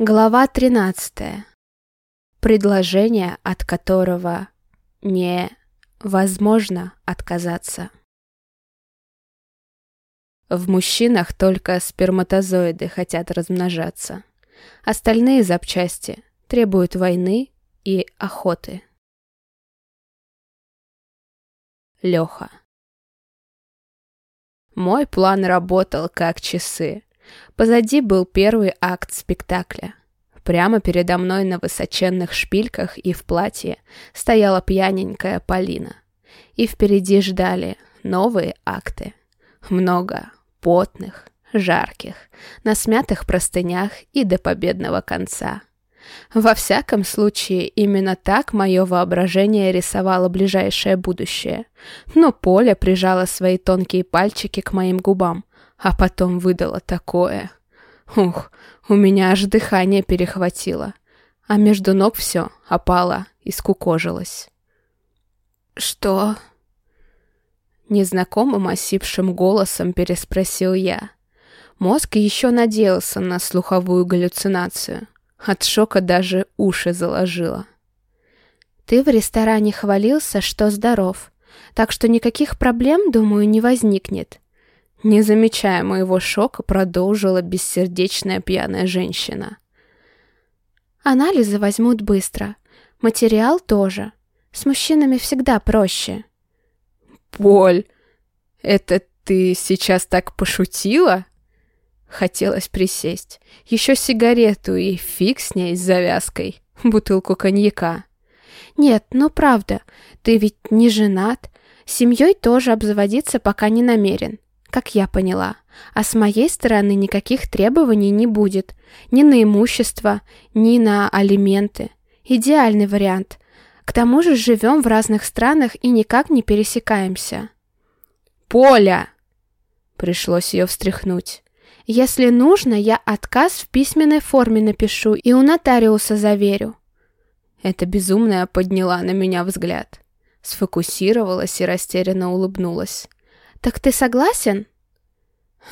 Глава 13. Предложение, от которого невозможно отказаться. В мужчинах только сперматозоиды хотят размножаться. Остальные запчасти требуют войны и охоты. Леха. Мой план работал как часы. Позади был первый акт спектакля. Прямо передо мной на высоченных шпильках и в платье стояла пьяненькая Полина. И впереди ждали новые акты. Много потных, жарких, на смятых простынях и до победного конца. Во всяком случае, именно так мое воображение рисовало ближайшее будущее. Но Поля прижала свои тонкие пальчики к моим губам, а потом выдала такое. Ух, у меня аж дыхание перехватило, а между ног все опало и скукожилось. «Что?» Незнакомым осипшим голосом переспросил я. Мозг еще надеялся на слуховую галлюцинацию. От шока даже уши заложило. «Ты в ресторане хвалился, что здоров, так что никаких проблем, думаю, не возникнет. Не замечая моего шока, продолжила бессердечная пьяная женщина. Анализы возьмут быстро. Материал тоже. С мужчинами всегда проще. Поль, это ты сейчас так пошутила? Хотелось присесть. Еще сигарету и фиг с ней с завязкой. Бутылку коньяка. Нет, ну правда, ты ведь не женат. Семьей тоже обзаводиться пока не намерен как я поняла. А с моей стороны никаких требований не будет. Ни на имущество, ни на алименты. Идеальный вариант. К тому же живем в разных странах и никак не пересекаемся. «Поля!» Пришлось ее встряхнуть. «Если нужно, я отказ в письменной форме напишу и у нотариуса заверю». Эта безумная подняла на меня взгляд. Сфокусировалась и растерянно улыбнулась. «Так ты согласен?»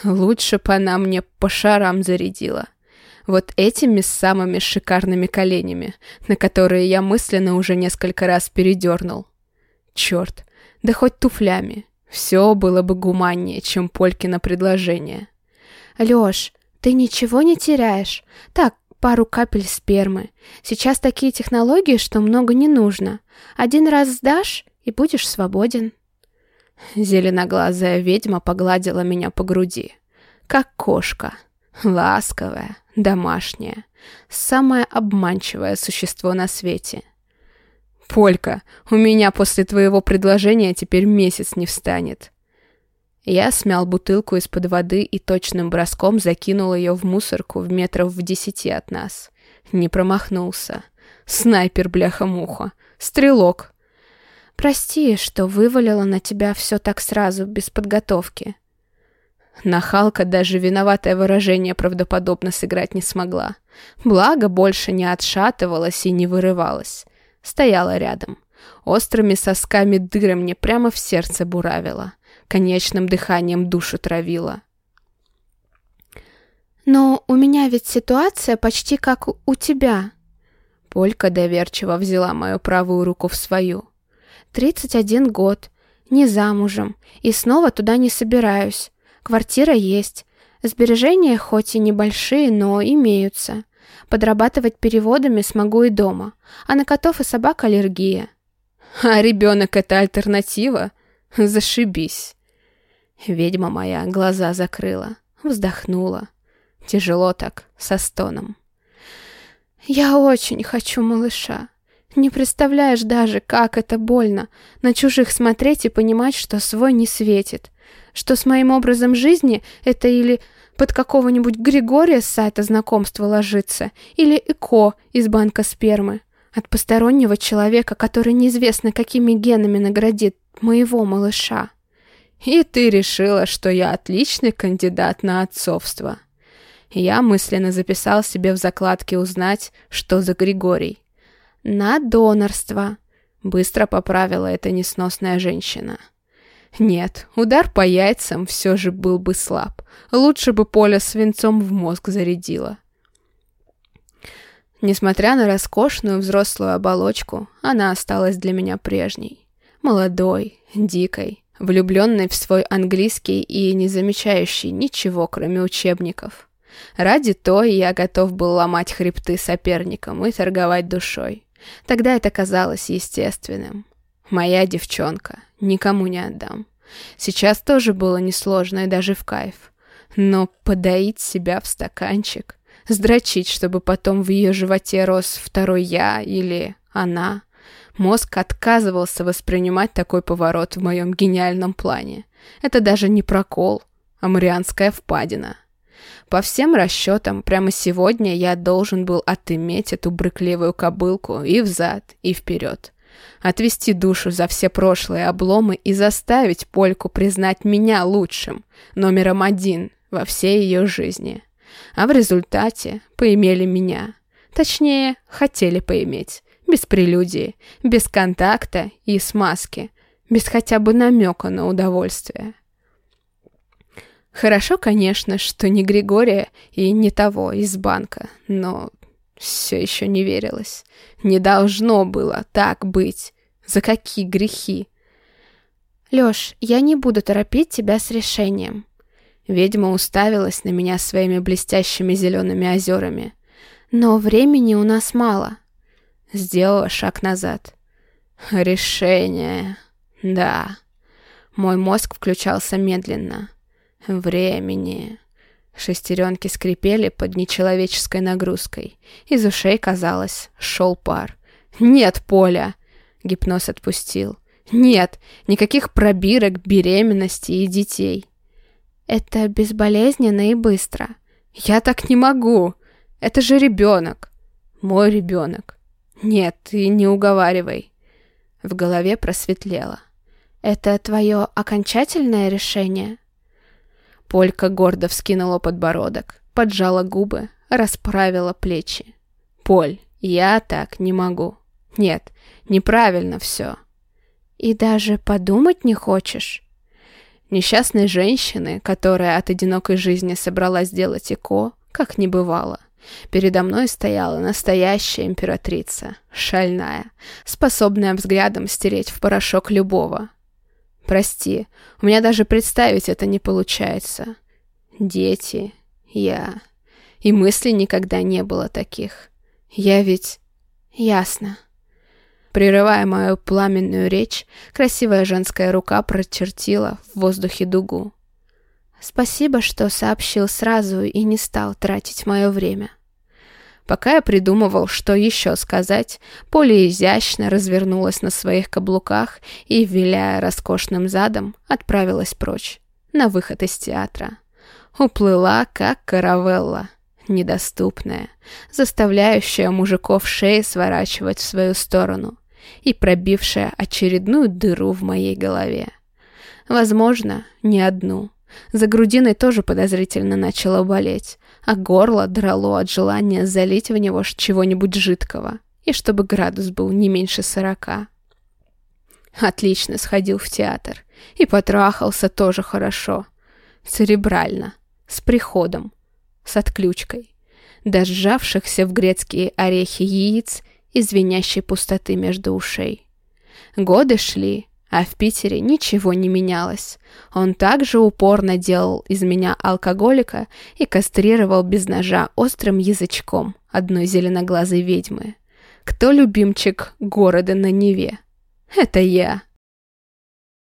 Лучше бы она мне по шарам зарядила. Вот этими самыми шикарными коленями, на которые я мысленно уже несколько раз передернул. Черт, да хоть туфлями. Все было бы гуманнее, чем Полькино предложение. Леш, ты ничего не теряешь. Так, пару капель спермы. Сейчас такие технологии, что много не нужно. Один раз сдашь, и будешь свободен. Зеленоглазая ведьма погладила меня по груди. Как кошка. Ласковая, домашняя. Самое обманчивое существо на свете. «Полька, у меня после твоего предложения теперь месяц не встанет». Я смял бутылку из-под воды и точным броском закинул ее в мусорку в метров в десяти от нас. Не промахнулся. Снайпер, бляха-муха. Стрелок. Прости, что вывалила на тебя все так сразу, без подготовки. Нахалка даже виноватое выражение правдоподобно сыграть не смогла. Благо, больше не отшатывалась и не вырывалась. Стояла рядом. Острыми сосками дыры мне прямо в сердце буравила. Конечным дыханием душу травила. «Но у меня ведь ситуация почти как у тебя». Полька доверчиво взяла мою правую руку в свою. 31 год, не замужем, и снова туда не собираюсь. Квартира есть. Сбережения хоть и небольшие, но имеются. Подрабатывать переводами смогу и дома, а на котов и собак аллергия. А ребенок — это альтернатива? Зашибись. Ведьма моя глаза закрыла, вздохнула. Тяжело так, со стоном. «Я очень хочу малыша», не представляешь даже, как это больно, на чужих смотреть и понимать, что свой не светит. Что с моим образом жизни это или под какого-нибудь Григория с сайта знакомства ложится, или ЭКО из банка спермы. От постороннего человека, который неизвестно какими генами наградит моего малыша. И ты решила, что я отличный кандидат на отцовство. Я мысленно записал себе в закладке узнать, что за Григорий. «На донорство», — быстро поправила эта несносная женщина. Нет, удар по яйцам все же был бы слаб. Лучше бы Поля свинцом в мозг зарядила. Несмотря на роскошную взрослую оболочку, она осталась для меня прежней. Молодой, дикой, влюбленной в свой английский и не замечающей ничего, кроме учебников. Ради то я готов был ломать хребты соперникам и торговать душой. Тогда это казалось естественным. Моя девчонка, никому не отдам. Сейчас тоже было несложно и даже в кайф. Но подоить себя в стаканчик, сдрочить, чтобы потом в ее животе рос второй я или она. Мозг отказывался воспринимать такой поворот в моем гениальном плане. Это даже не прокол, а Марианская впадина. По всем расчетам, прямо сегодня я должен был отыметь эту брыкливую кобылку и взад, и вперед. Отвести душу за все прошлые обломы и заставить Польку признать меня лучшим, номером один во всей ее жизни. А в результате поимели меня. Точнее, хотели поиметь. Без прелюдии, без контакта и смазки, без хотя бы намека на удовольствие. Хорошо, конечно, что не Григория и не того из банка, но все еще не верилось. Не должно было так быть. За какие грехи? Лёш, я не буду торопить тебя с решением. Ведьма уставилась на меня своими блестящими зелеными озерами. Но времени у нас мало. Сделала шаг назад. Решение. Да. Мой мозг включался медленно. Времени. Шестеренки скрипели под нечеловеческой нагрузкой. Из ушей, казалось, шел пар. «Нет, Поля!» Гипноз отпустил. «Нет, никаких пробирок, беременности и детей». «Это безболезненно и быстро». «Я так не могу! Это же ребенок!» «Мой ребенок!» «Нет, ты не уговаривай!» В голове просветлело. «Это твое окончательное решение?» Полька гордо вскинула подбородок, поджала губы, расправила плечи. «Поль, я так не могу. Нет, неправильно все». «И даже подумать не хочешь?» Несчастной женщины, которая от одинокой жизни собралась сделать ЭКО, как не бывало. Передо мной стояла настоящая императрица, шальная, способная взглядом стереть в порошок любого, Прости, у меня даже представить это не получается. Дети, я. И мыслей никогда не было таких. Я ведь... Ясно. Прерывая мою пламенную речь, красивая женская рука прочертила в воздухе дугу. Спасибо, что сообщил сразу и не стал тратить мое время. Пока я придумывал, что еще сказать, Поля изящно развернулась на своих каблуках и, виляя роскошным задом, отправилась прочь, на выход из театра. Уплыла, как каравелла, недоступная, заставляющая мужиков шеи сворачивать в свою сторону и пробившая очередную дыру в моей голове. Возможно, не одну. За грудиной тоже подозрительно начало болеть, а горло драло от желания залить в него чего-нибудь жидкого, и чтобы градус был не меньше сорока. Отлично сходил в театр. И потрахался тоже хорошо. Церебрально. С приходом. С отключкой. До сжавшихся в грецкие орехи яиц и звенящей пустоты между ушей. Годы шли, а в Питере ничего не менялось. Он также упорно делал из меня алкоголика и кастрировал без ножа острым язычком одной зеленоглазой ведьмы. Кто любимчик города на Неве? Это я.